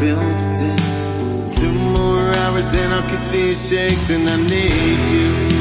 feeling today. Two more hours and I'll get these shakes and I need you.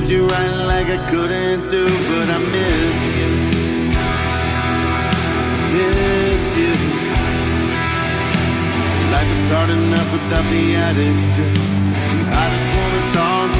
loved you right like I couldn't do, but I miss you. Miss you. Life is hard enough without the added stress. I just wanna talk.